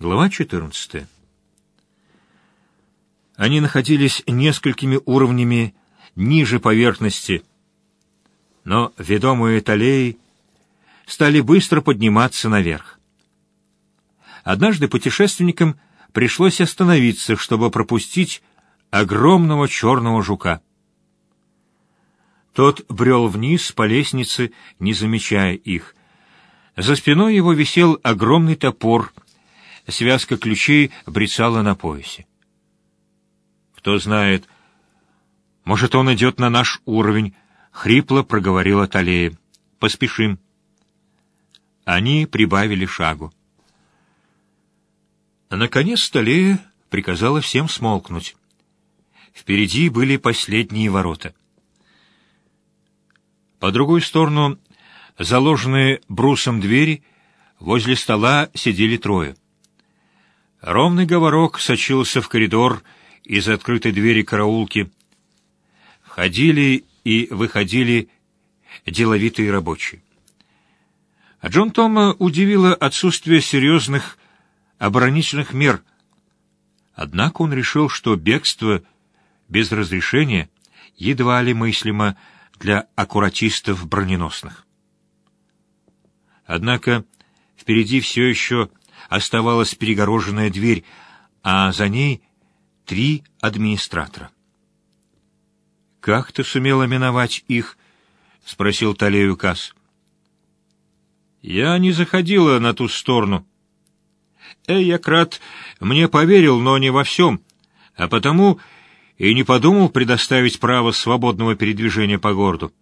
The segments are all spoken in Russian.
Глава 14. Они находились несколькими уровнями ниже поверхности, но, ведомые Талеей, стали быстро подниматься наверх. Однажды путешественникам пришлось остановиться, чтобы пропустить огромного черного жука. Тот брел вниз по лестнице, не замечая их. За спиной его висел огромный топор — связка ключей брецала на поясе. «Кто знает, может, он идет на наш уровень», — хрипло проговорила Талея. «Поспешим». Они прибавили шагу. Наконец Талея приказала всем смолкнуть. Впереди были последние ворота. По другую сторону, заложенные брусом двери, возле стола сидели трое. Ровный говорок сочился в коридор из открытой двери караулки. Входили и выходили деловитые рабочие. А Джон Тома удивило отсутствие серьезных оборонительных мер. Однако он решил, что бегство без разрешения едва ли мыслимо для аккуратистов броненосных. Однако впереди все еще оставалась перегороженная дверь, а за ней три администратора. «Как ты сумела миновать их?» — спросил Талею Касс. «Я не заходила на ту сторону. Эйякрат мне поверил, но не во всем, а потому и не подумал предоставить право свободного передвижения по городу.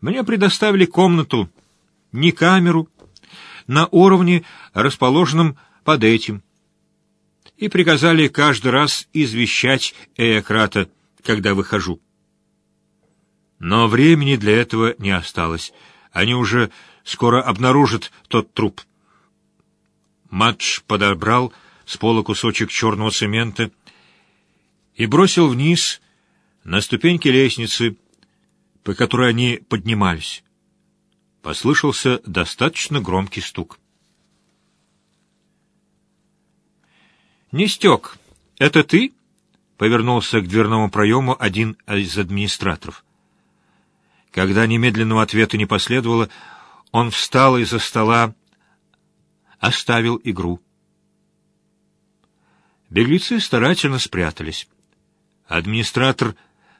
Мне предоставили комнату, не камеру, на уровне, расположенном под этим, и приказали каждый раз извещать Эократа, когда выхожу. Но времени для этого не осталось. Они уже скоро обнаружат тот труп. Матч подобрал с пола кусочек черного цемента и бросил вниз на ступеньки лестницы, по которой они поднимались. Послышался достаточно громкий стук. «Нестек, это ты?» — повернулся к дверному проему один из администраторов. Когда немедленного ответа не последовало, он встал из-за стола, оставил игру. Беглецы старательно спрятались. Администратор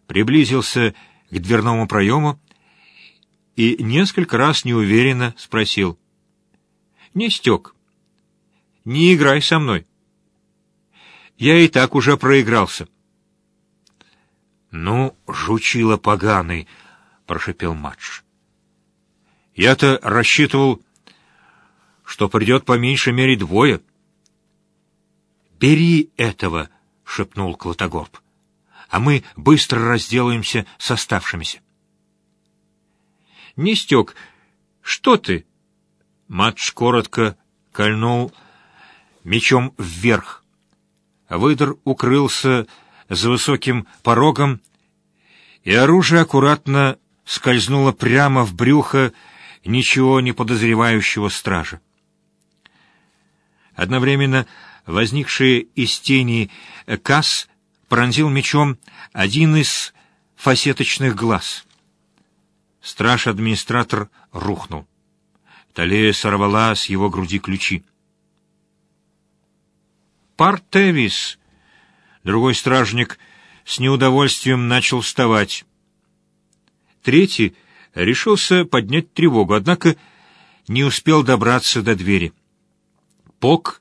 приблизился к дверному проему и несколько раз неуверенно спросил. «Не стек. Не играй со мной. Я и так уже проигрался». «Ну, жучила поганый», — прошепел Матш. «Я-то рассчитывал, что придет по меньшей мере двое». «Бери этого», — шепнул Клотогорб, — «а мы быстро разделаемся с оставшимися». Нестек, что ты?» Матш коротко кольнул мечом вверх. Выдр укрылся за высоким порогом, и оружие аккуратно скользнуло прямо в брюхо ничего не подозревающего стража. Одновременно возникший из тени касс пронзил мечом один из фасеточных глаз — Страж-администратор рухнул. Талея сорвала с его груди ключи. «Партевис!» Другой стражник с неудовольствием начал вставать. Третий решился поднять тревогу, однако не успел добраться до двери. Пок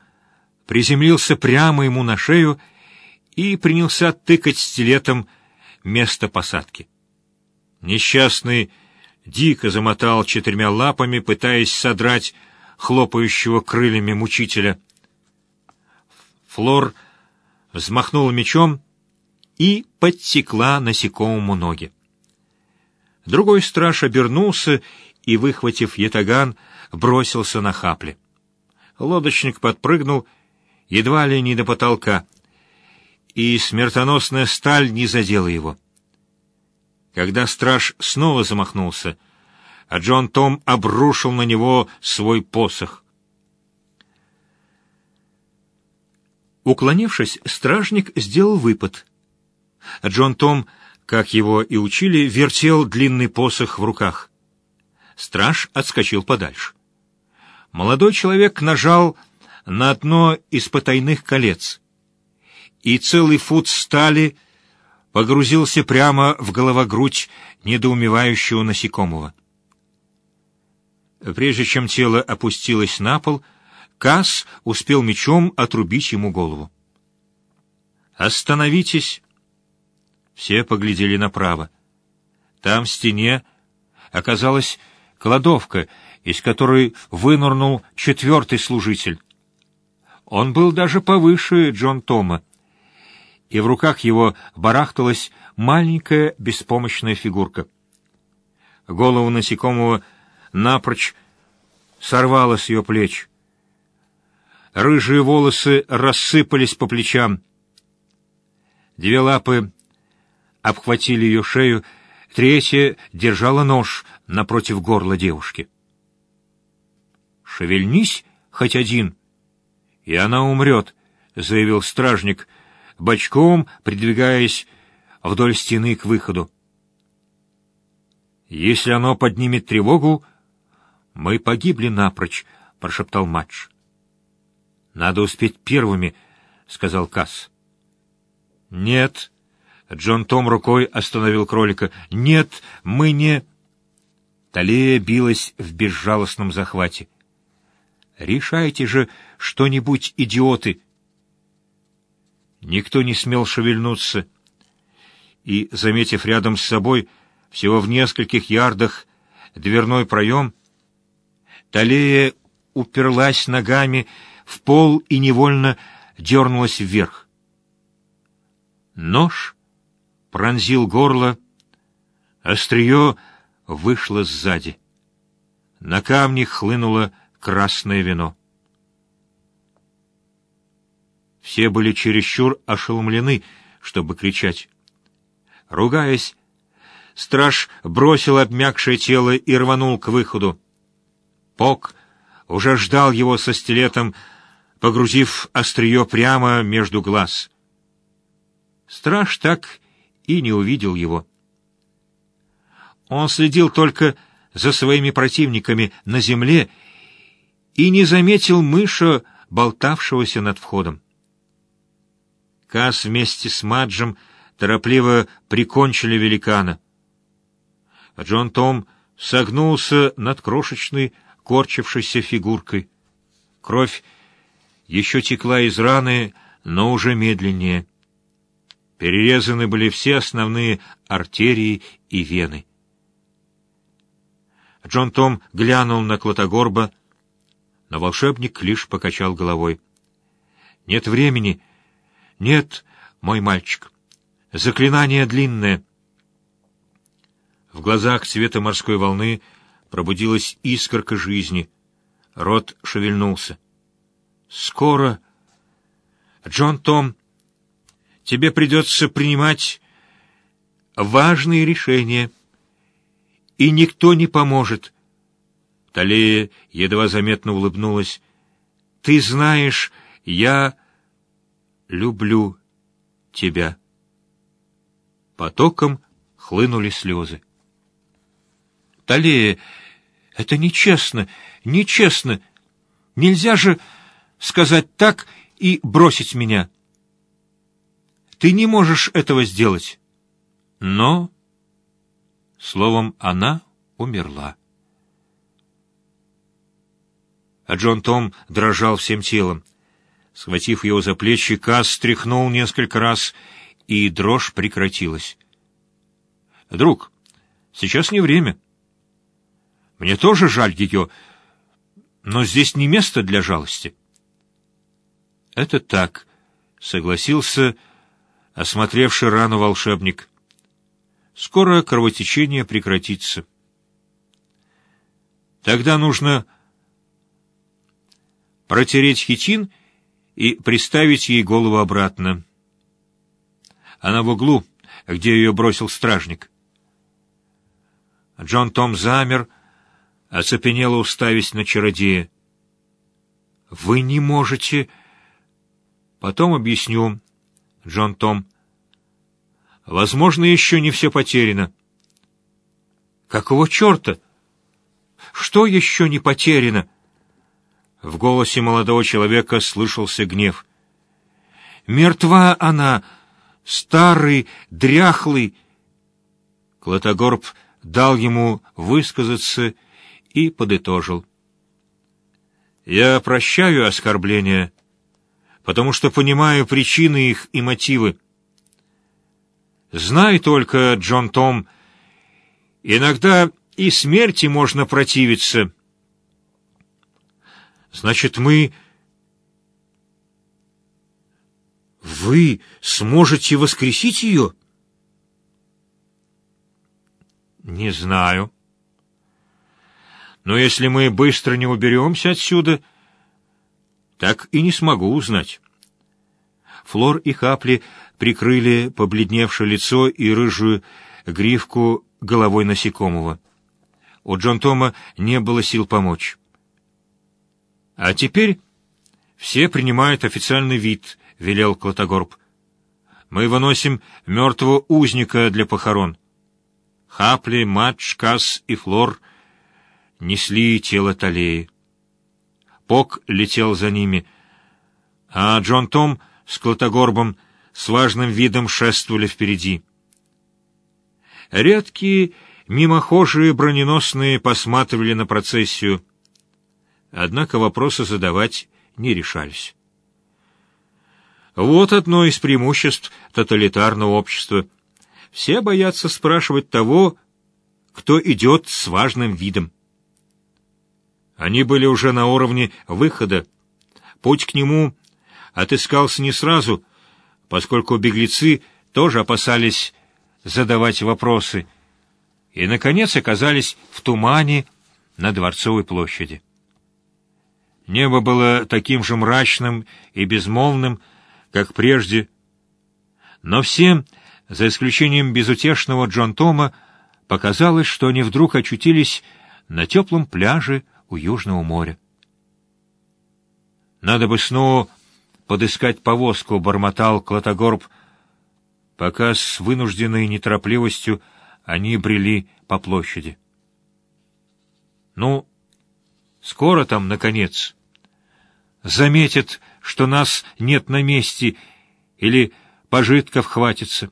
приземлился прямо ему на шею и принялся тыкать стилетом место посадки. Несчастный дико замотал четырьмя лапами, пытаясь содрать хлопающего крыльями мучителя. Флор взмахнула мечом и подсекла насекомому ноги. Другой страж обернулся и, выхватив ятаган, бросился на хапли. Лодочник подпрыгнул едва ли не до потолка, и смертоносная сталь не задела его когда страж снова замахнулся, а Джон Том обрушил на него свой посох. Уклонившись, стражник сделал выпад. Джон Том, как его и учили, вертел длинный посох в руках. Страж отскочил подальше. Молодой человек нажал на одно из потайных колец, и целый фут стали погрузился прямо в головогрудь недоумевающего насекомого. Прежде чем тело опустилось на пол, Касс успел мечом отрубить ему голову. «Остановитесь!» Все поглядели направо. Там в стене оказалась кладовка, из которой вынырнул четвертый служитель. Он был даже повыше Джон Тома, и в руках его барахталась маленькая беспомощная фигурка. Голову насекомого напрочь сорвало с ее плеч. Рыжие волосы рассыпались по плечам. Две лапы обхватили ее шею, третья держала нож напротив горла девушки. «Шевельнись хоть один, и она умрет», — заявил стражник, бочком придвигаясь вдоль стены к выходу. «Если оно поднимет тревогу, мы погибли напрочь», — прошептал Матч. «Надо успеть первыми», — сказал Касс. «Нет», — Джон Том рукой остановил кролика. «Нет, мы не...» Талия билась в безжалостном захвате. «Решайте же что-нибудь, идиоты!» Никто не смел шевельнуться, и, заметив рядом с собой, всего в нескольких ярдах, дверной проем, Талия уперлась ногами в пол и невольно дернулась вверх. Нож пронзил горло, острие вышло сзади. На камне хлынуло красное вино. Все были чересчур ошеломлены, чтобы кричать. Ругаясь, страж бросил обмякшее тело и рванул к выходу. Пок уже ждал его со стилетом, погрузив острие прямо между глаз. Страж так и не увидел его. Он следил только за своими противниками на земле и не заметил мыша, болтавшегося над входом. Кас вместе с Маджем торопливо прикончили великана. Джон Том согнулся над крошечной, корчившейся фигуркой. Кровь еще текла из раны, но уже медленнее. Перерезаны были все основные артерии и вены. Джон Том глянул на Клотогорба, но волшебник лишь покачал головой. «Нет времени. Нет, мой мальчик. Заклинание длинное». В глазах цвета морской волны пробудилась искорка жизни. Рот шевельнулся. Скоро... Джон Том, тебе придется принимать важные решения, и никто не поможет. Талия едва заметно улыбнулась. Ты знаешь, я люблю тебя. Потоком хлынули слезы. Талия, это нечестно, нечестно. Нельзя же сказать так и бросить меня. Ты не можешь этого сделать. Но, словом, она умерла. А Джон Том дрожал всем телом. Схватив его за плечи, Кас стряхнул несколько раз, и дрожь прекратилась. «Друг, сейчас не время. Мне тоже жаль ее, но здесь не место для жалости». «Это так», — согласился осмотревший рану волшебник. «Скоро кровотечение прекратится. Тогда нужно протереть хитин и приставить ей голову обратно. Она в углу, где ее бросил стражник. Джон Том замер, оцепенело уставясь на чародея. «Вы не можете...» Потом объясню, Джон Том. Возможно, еще не все потеряно. Какого черта? Что еще не потеряно? В голосе молодого человека слышался гнев. Мертва она, старый, дряхлый. Клотогорб дал ему высказаться и подытожил. Я прощаю оскорбления, потому что понимаю причины их и мотивы. Знай только, Джон Том, иногда и смерти можно противиться. Значит, мы... Вы сможете воскресить ее? Не знаю. Но если мы быстро не уберемся отсюда, так и не смогу узнать. Флор и Хапли прикрыли побледневшее лицо и рыжую гривку головой насекомого. У Джон Тома не было сил помочь. «А теперь все принимают официальный вид», — велел Клотогорб. «Мы выносим мертвого узника для похорон». Хапли, Матч, Касс и Флор несли тело Талеи. Пок летел за ними, а Джон Том с Клотогорбом с важным видом шествовали впереди. Редкие мимохожие броненосные посматривали на процессию, однако вопросы задавать не решались. Вот одно из преимуществ тоталитарного общества. Все боятся спрашивать того, кто идет с важным видом. Они были уже на уровне выхода. Путь к нему отыскался не сразу, поскольку беглецы тоже опасались задавать вопросы, и, наконец, оказались в тумане на Дворцовой площади. Небо было таким же мрачным и безмолвным, как прежде, но всем, за исключением безутешного Джон Тома, показалось, что они вдруг очутились на теплом пляже у Южного моря. Надо бы снова подыскать повозку, бормотал Клотогорб, пока с вынужденной неторопливостью они брели по площади. Ну, скоро там, наконец. Заметят, что нас нет на месте, или пожитков хватится.